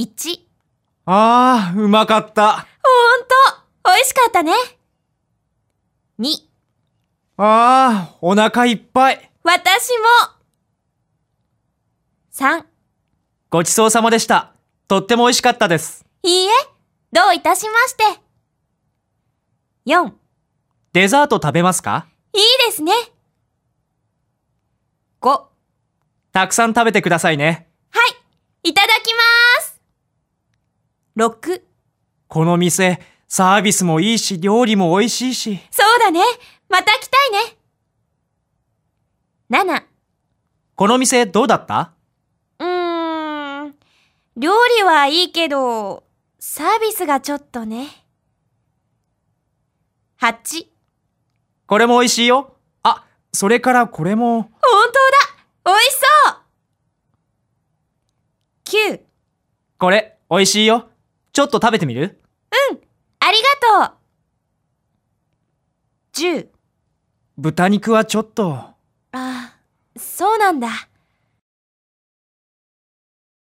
1。ああ、うまかった。ほんと、美味しかったね。2。ああ、お腹いっぱい。私も。3。ごちそうさまでした。とっても美味しかったです。いいえ、どういたしまして。4。デザート食べますか？いいですね。5。たくさん食べてくださいね。はい、いただきます。6。この店、サービスもいいし、料理も美味しいし。そうだね。また来たいね。7。この店どうだった？うーん。料理はいいけど、サービスがちょっとね。8。これも美味しいよ。あ、それからこれも。本当だ美味しそう !9。これ、美味しいよ。ちょっと食べてみる？ありがとう !10。豚肉はちょっと。ああ、そうなんだ。